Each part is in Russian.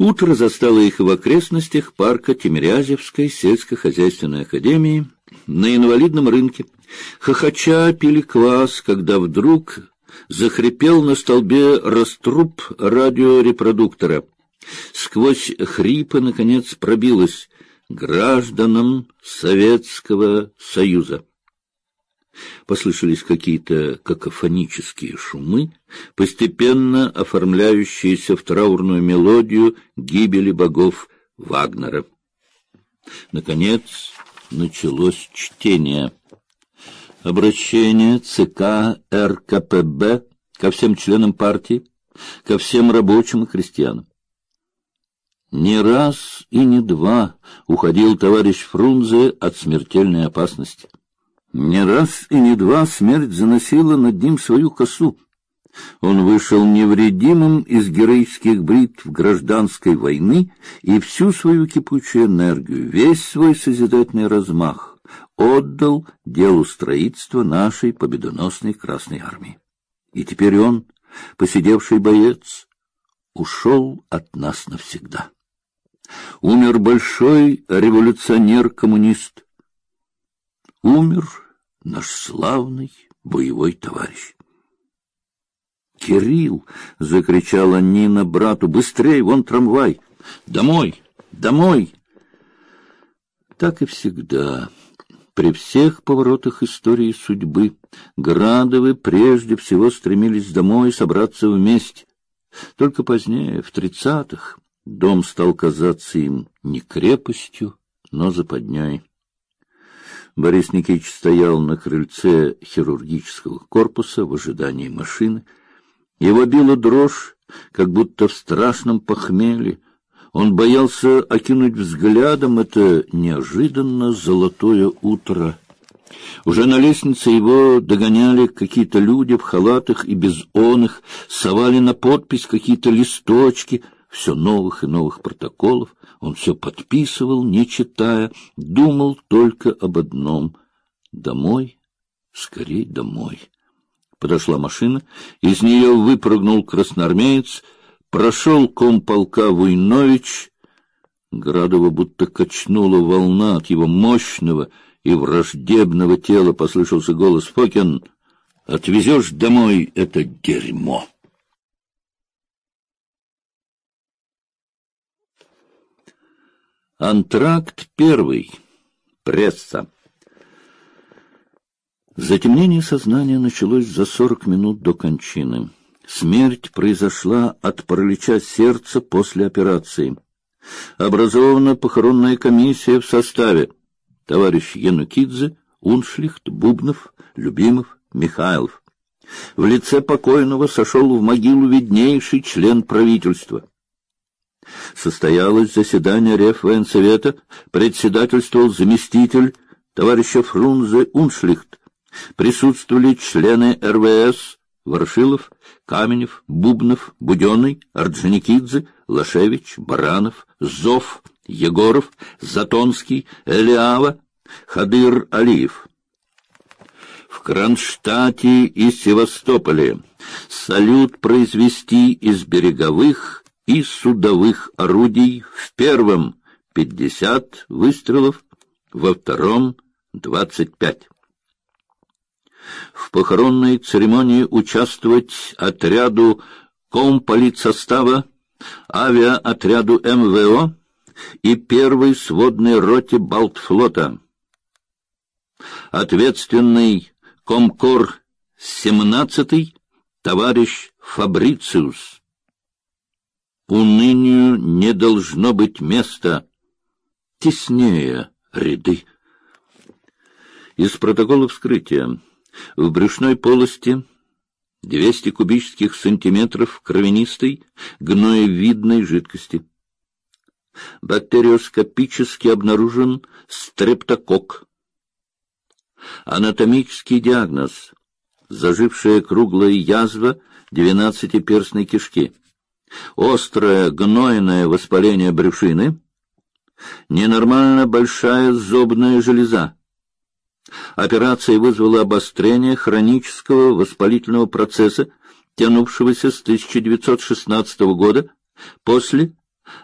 Утро застало их в окрестностях парка Тимирязевской сельскохозяйственной академии на инвалидном рынке. Хохоча пили квас, когда вдруг захрипел на столбе раструб радиорепродуктора. Сквозь хрипы, наконец, пробилось гражданам Советского Союза. Послышались какие-то какофонические шумы, постепенно оформляющиеся в траурную мелодию гибели богов Вагнера. Наконец началось чтение. Обращение ЦК РКПБ ко всем членам партии, ко всем рабочим и крестьянам. Не раз и не два уходил товарищ Фрунзе от смертельной опасности. Не раз и не два смерть заносила над ним свою косу. Он вышел невредимым из героических бритв гражданской войны и всю свою кипучую энергию, весь свой созидательный размах отдал делу строительства нашей победоносной Красной армии. И теперь он, посидевший боец, ушел от нас навсегда. Умер большой революционер-коммунист. Умер наш славный боевой товарищ. «Кирилл!» — закричала Нина брату. «Быстрей, вон трамвай! Домой! Домой!» Так и всегда. При всех поворотах истории судьбы Градовы прежде всего стремились домой собраться вместе. Только позднее, в тридцатых, Дом стал казаться им не крепостью, но западней. Борис Никитич стоял на крыльце хирургического корпуса в ожидании машины. Его била дрожь, как будто в страшном похмелье. Он боялся окинуть взглядом это неожиданно золотое утро. Уже на лестнице его догоняли какие-то люди в халатах и без оных, совали на подпись какие-то листочки — все новых и новых протоколов, он все подписывал, не читая, думал только об одном — домой, скорей домой. Подошла машина, из нее выпрыгнул красноармеец, прошел комполка Войнович, Градова будто качнула волна от его мощного и враждебного тела, послышался голос Фокин — Отвезешь домой это дерьмо. Антракт первый. Пресса. Затемнение сознания началось за сорок минут до кончины. Смерть произошла от паралича сердца после операции. Образована похоронная комиссия в составе товарищ Янукидзе, Уншлихт, Бубнов, Любимов, Михайлов. В лице покойного сошел в могилу виднейший член правительства состоялось заседание Реввоенсовета, председательствовал заместитель товарища Фрунзе Уншлихт. Присутствовали члены РВС Ворошилов, Каменев, Бубнов, Буденный, Орджоникидзе, Лашевич, Баранов, Зов, Егоров, Затонский, Элиава, Хадыр Алиев. В Кронштадте и Севастополе салют произвести из береговых и судовых орудий в первом пятьдесят выстрелов, во втором двадцать пять. В похоронной церемонии участвовать отряду комполитсостава, авиаотряду МВО и первой сводной роте Балтфлота. Ответственный комкор 17 товарищ Фабрициус. Унынию не должно быть места. Теснее ряды. Из протокола вскрытия. В брюшной полости 200 кубических сантиметров кровянистой гноевидной жидкости. Бактериоскопически обнаружен стрептокок. Анатомический диагноз. Зажившая круглая язва двенадцатиперстной кишки острое гнойное воспаление брюшины, ненормально большая зубная железа. Операция вызвала обострение хронического воспалительного процесса, тянувшегося с 1916 года после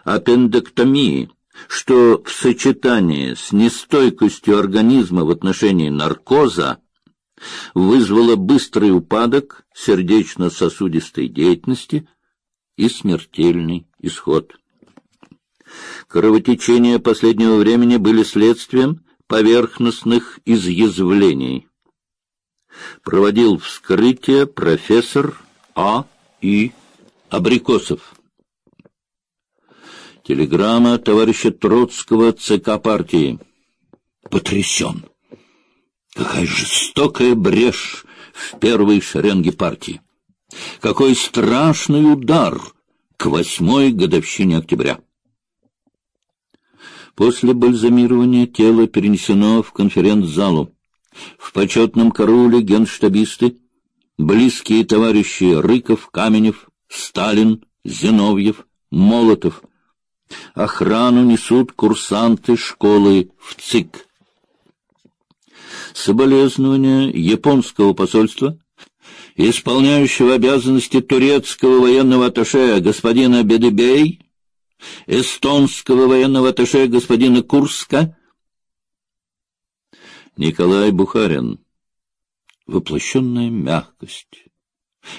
аппендэктомии, что в сочетании с нестойкостью организма в отношении наркоза вызвало быстрый упадок сердечно-сосудистой деятельности и смертельный исход. Кровотечения последнего времени были следствием поверхностных изъязвлений. Проводил вскрытие профессор А. И. Абрикосов. Телеграмма товарища Троцкого ЦК партии. Потрясен. Какая жестокая брешь в первой шеренге партии. Какой страшный удар к восьмой годовщине октября. После бальзамирования тело перенесено в конференц-залу. В почетном карауле генштабисты, близкие товарищи Рыков, Каменев, Сталин, Зиновьев, Молотов. Охрану несут курсанты школы в ЦИК. Соболезнования японского посольства, исполняющего обязанности турецкого военного атташе господина Бедебей, эстонского военного атташе господина Курска, Николай Бухарин. Воплощенная мягкость.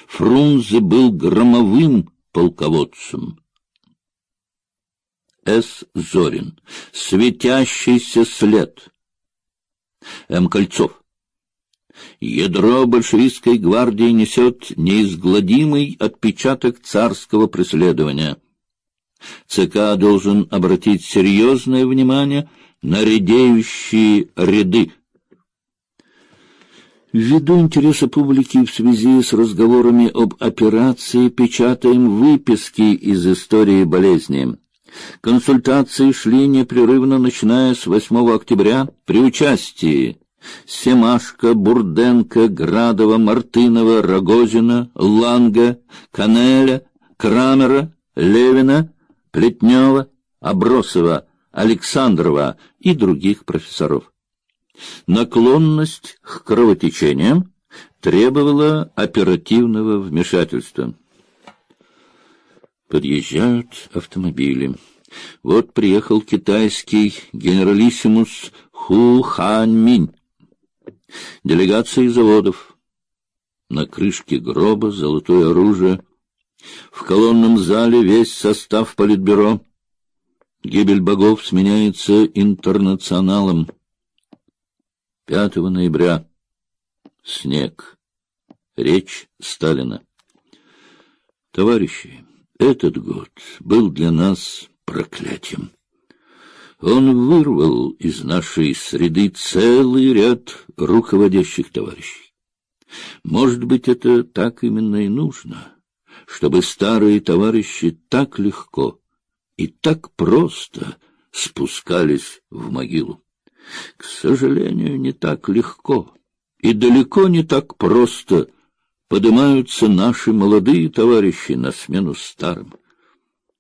Фрунзе был громовым полководцем. С. Зорин. Светящийся след. М. Кольцов. Ядро большевистской гвардии несет неизгладимый отпечаток царского преследования. ЦК должен обратить серьезное внимание на редеющие ряды. Ввиду интереса публики в связи с разговорами об операции печатаем выписки из истории болезни. Консультации шли непрерывно, начиная с 8 октября, при участии Семашко, Бурденко, Градова, Мартынова, Рогозина, Ланга, Канеля, Крамера, Левина, Плетнева, Обросова, Александрова и других профессоров. Наклонность к кровотечениям требовала оперативного вмешательства. Подъезжают автомобили. Вот приехал китайский генералиссимус Ху Хань Минь. Делегации заводов. На крышке гроба золотое оружие. В колонном зале весь состав политбюро. Гибель богов сменяется интернационалом. 5 ноября. Снег. Речь Сталина. Товарищи, этот год был для нас проклятием. Он вырвал из нашей среды целый ряд руководящих товарищей. Может быть, это так именно и нужно, чтобы старые товарищи так легко и так просто спускались в могилу. К сожалению, не так легко и далеко не так просто поднимаются наши молодые товарищи на смену старым.